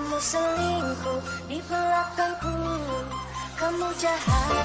Kamu selingkuh di belakangku. Kamu jahat,